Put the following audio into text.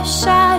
the shadow.